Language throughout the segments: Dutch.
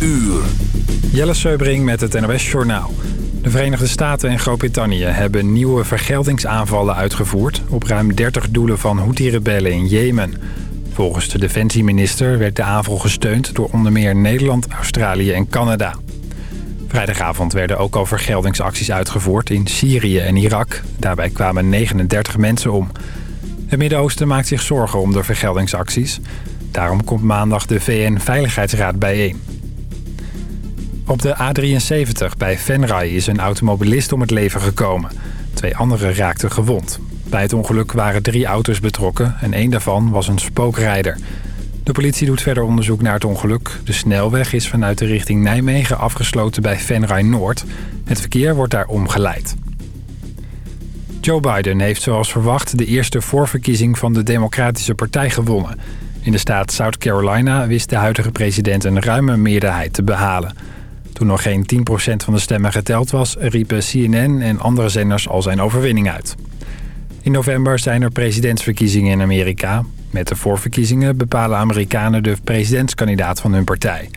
uur. Jelle Seubring met het NOS Journaal. De Verenigde Staten en Groot-Brittannië hebben nieuwe vergeldingsaanvallen uitgevoerd... op ruim 30 doelen van Houthi-rebellen in Jemen. Volgens de defensieminister werd de aanval gesteund door onder meer Nederland, Australië en Canada. Vrijdagavond werden ook al vergeldingsacties uitgevoerd in Syrië en Irak. Daarbij kwamen 39 mensen om. Het Midden-Oosten maakt zich zorgen om de vergeldingsacties. Daarom komt maandag de VN-veiligheidsraad bijeen. Op de A73 bij Venray is een automobilist om het leven gekomen. Twee anderen raakten gewond. Bij het ongeluk waren drie auto's betrokken en één daarvan was een spookrijder. De politie doet verder onderzoek naar het ongeluk. De snelweg is vanuit de richting Nijmegen afgesloten bij Venray Noord. Het verkeer wordt daar omgeleid. Joe Biden heeft zoals verwacht de eerste voorverkiezing van de Democratische Partij gewonnen. In de staat South Carolina wist de huidige president een ruime meerderheid te behalen. Toen nog geen 10% van de stemmen geteld was, riepen CNN en andere zenders al zijn overwinning uit. In november zijn er presidentsverkiezingen in Amerika. Met de voorverkiezingen bepalen Amerikanen de presidentskandidaat van hun partij.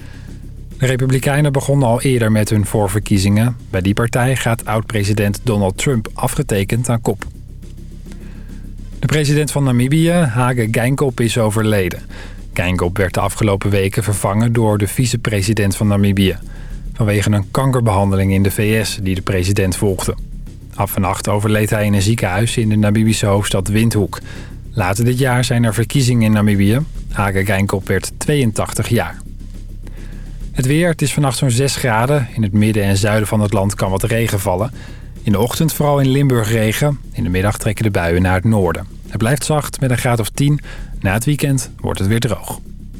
De Republikeinen begonnen al eerder met hun voorverkiezingen. Bij die partij gaat oud-president Donald Trump afgetekend aan kop. De president van Namibië, Hage Geingob, is overleden. Geingob werd de afgelopen weken vervangen door de vicepresident van Namibië. Vanwege een kankerbehandeling in de VS die de president volgde. Af vannacht overleed hij in een ziekenhuis in de Namibische hoofdstad Windhoek. Later dit jaar zijn er verkiezingen in Namibië. Hage Geinkop werd 82 jaar. Het weer, het is vannacht zo'n 6 graden. In het midden en zuiden van het land kan wat regen vallen. In de ochtend vooral in Limburg regen. In de middag trekken de buien naar het noorden. Het blijft zacht met een graad of 10. Na het weekend wordt het weer droog.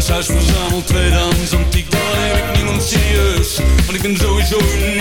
Altijd buitenshuis, verzamel tweedehands antiek Dan heb ik niemand serieus, want ik ben sowieso uniek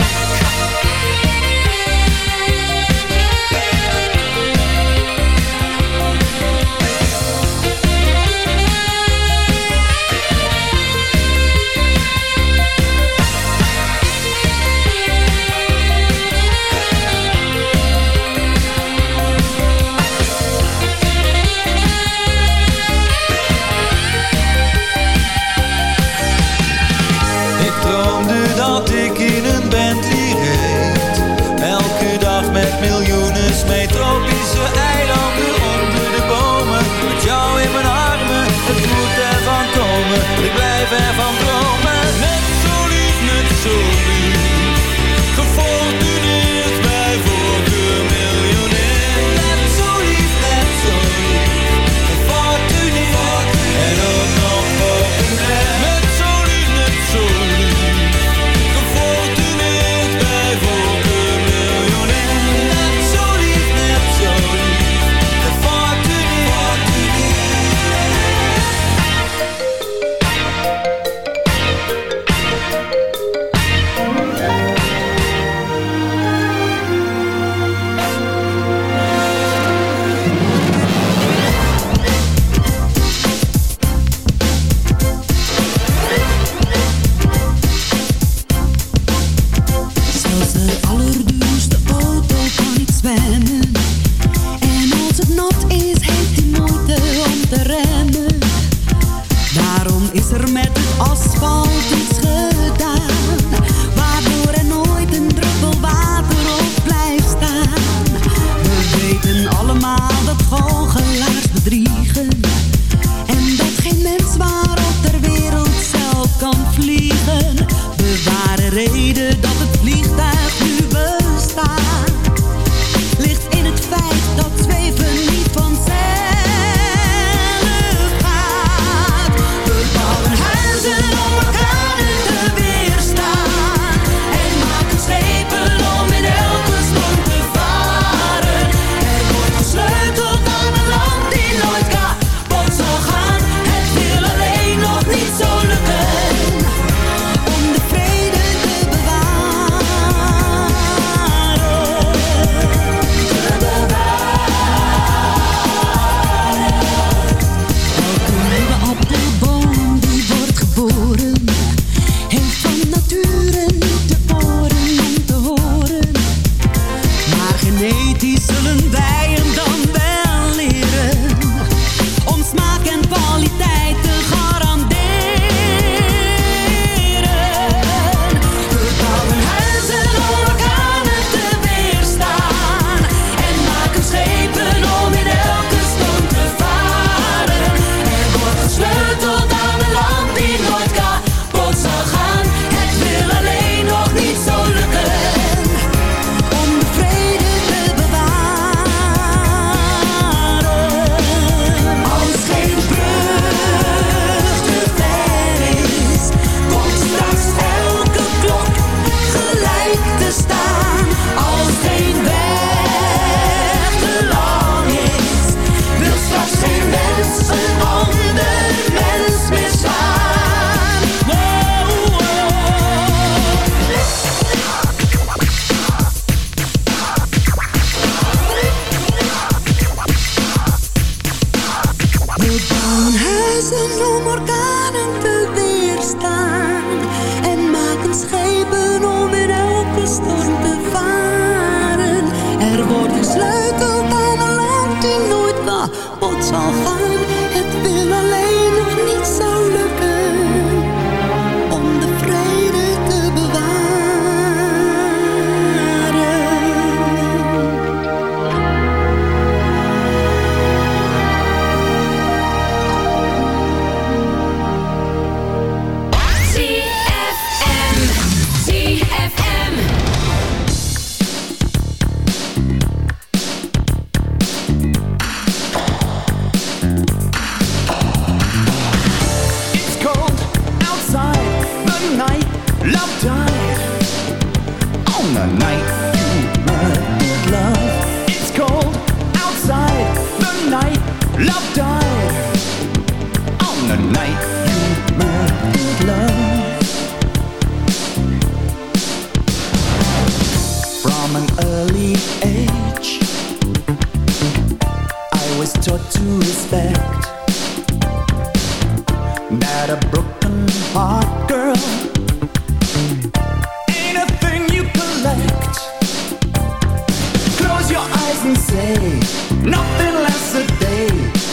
say. Nothing lasts a day.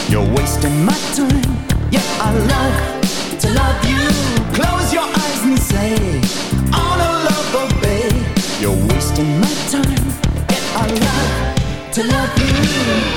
You're wasting my time. Yeah, I love to love you. Close your eyes and say All oh, love obey. You're wasting my time. Yeah, I love to love you.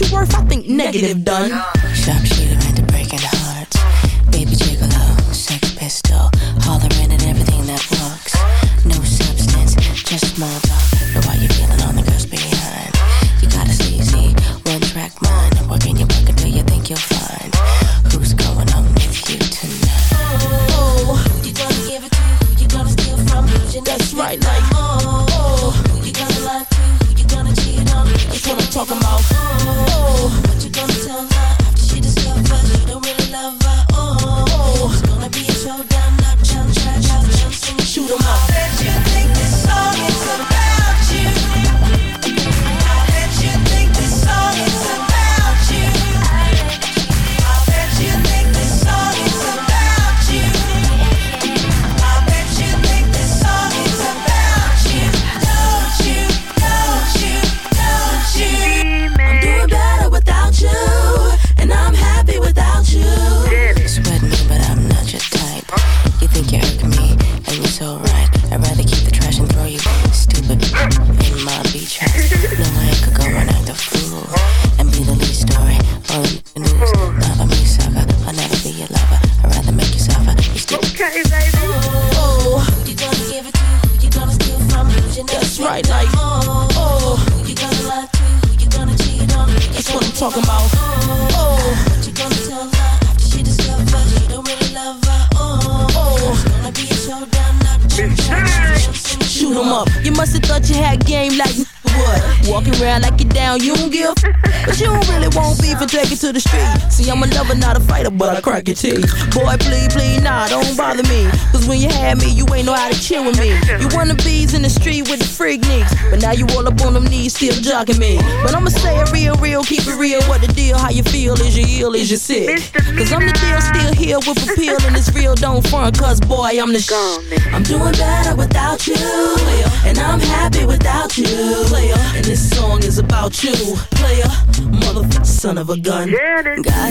you worth? I think negative done. Sharpshooter into breaking hearts. Baby gigolo, sex pistol. Hollering at everything that walks. No substance, just small talk. Know why you feeling on the girls behind. You got a sleazy, one track mind. Working your work until you think you'll find. Who's going on with you tonight? Oh, Who you gonna give it to? Who you gonna steal from? Who's your that's right, victim? like, Oh, who you gonna lie to? Who you gonna cheat on? that's what I'm talking about. The street. I'm a lover, not a fighter, but I crack your teeth. Boy, please, please, nah, don't bother me. Cause when you had me, you ain't know how to chill with me. You wanna bees in the street with the freak nicks. But now you all up on them knees, still jogging me. But I'ma say it real, real, keep it real. What the deal? How you feel? Is you ill? Is you sick? Cause I'm the deal, still here with appeal. And it's real, don't front, cause boy, I'm the sh. I'm doing better without you. And I'm happy without you. And this song is about you. Player, motherfucker, son of a gun. Got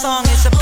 Song is about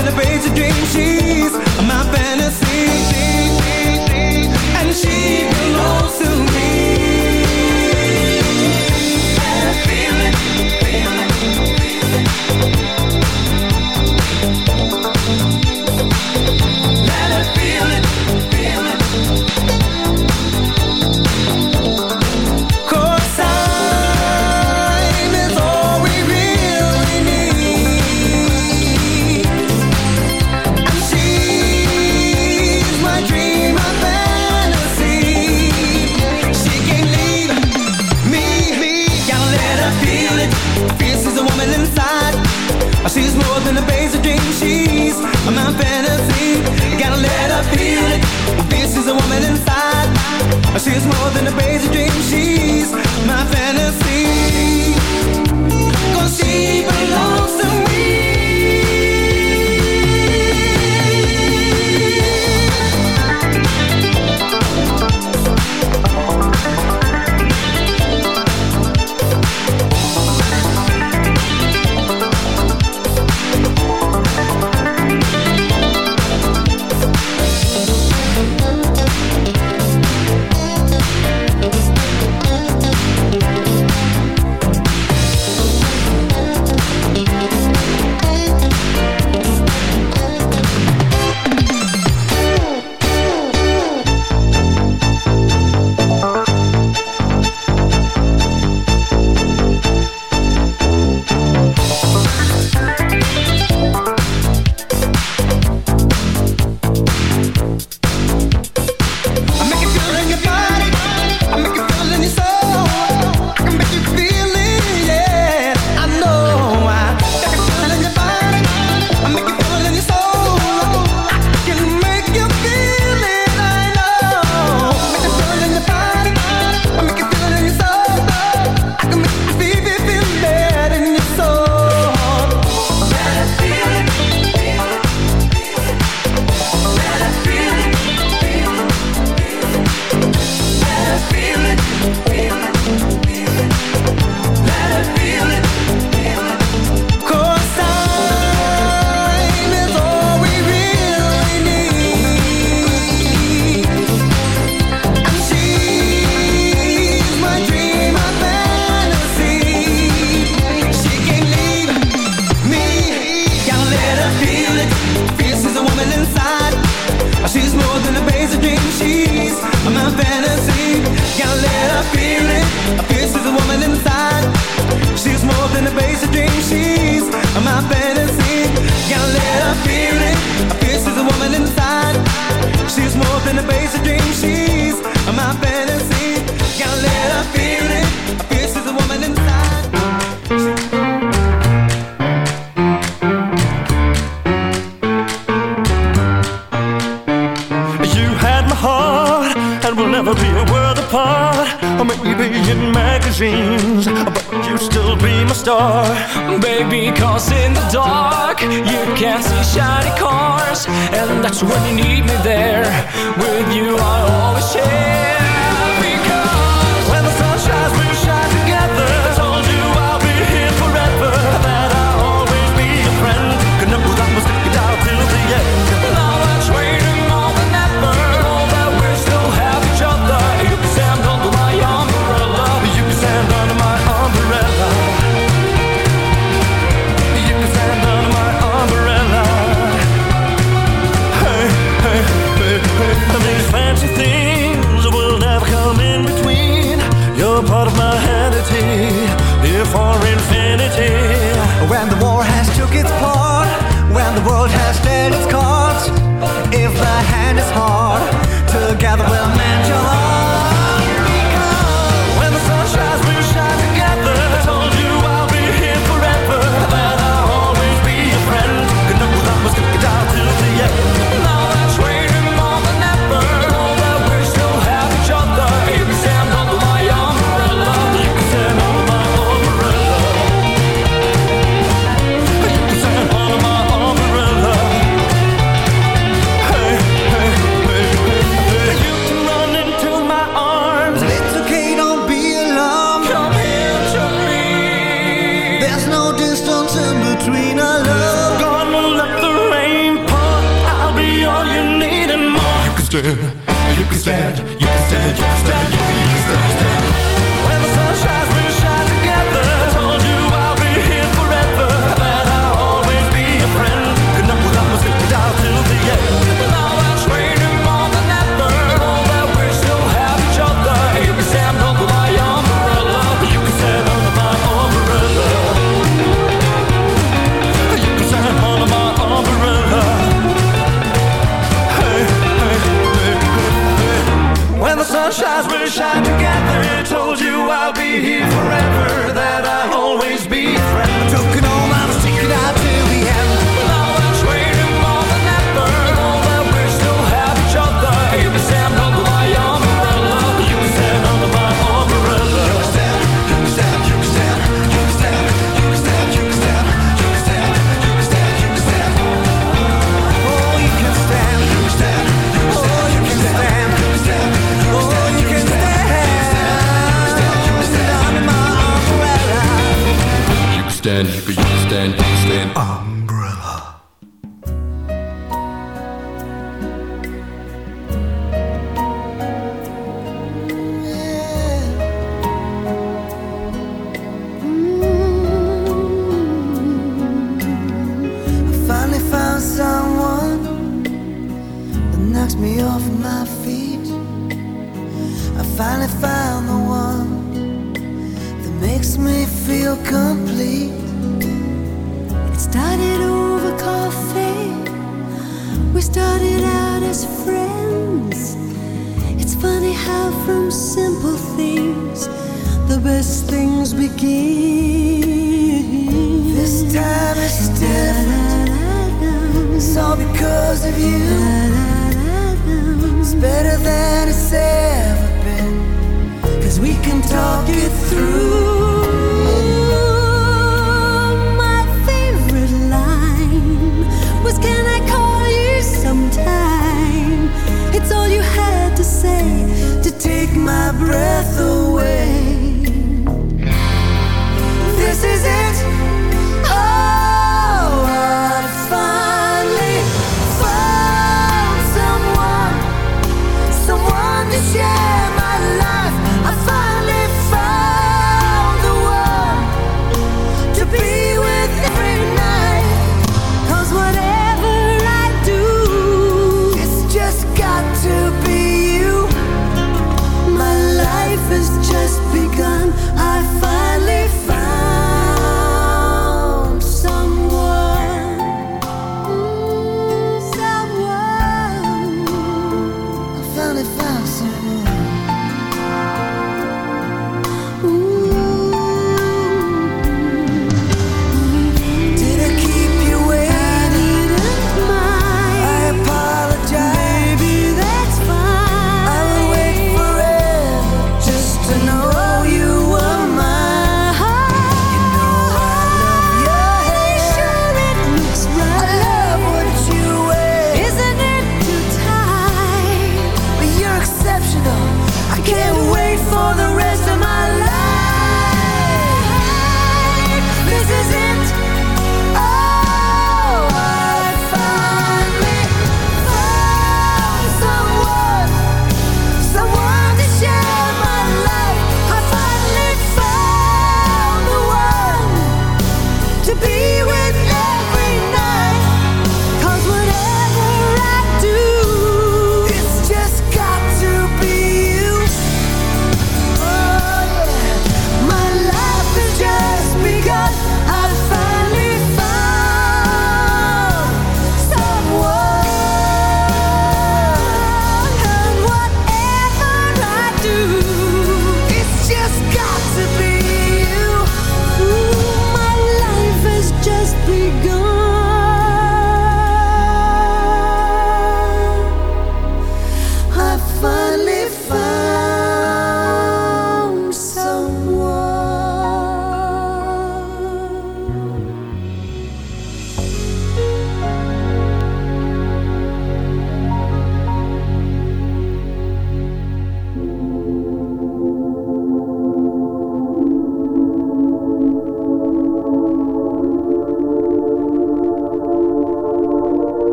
to the page of dreams she's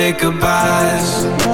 it goodbyes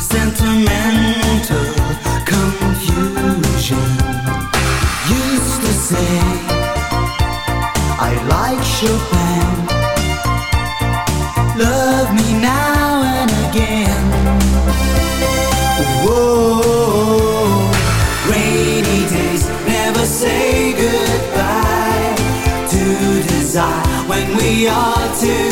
sentimental confusion. Used to say, I like Chopin. Love me now and again. Whoa, rainy days never say goodbye to desire when we are two.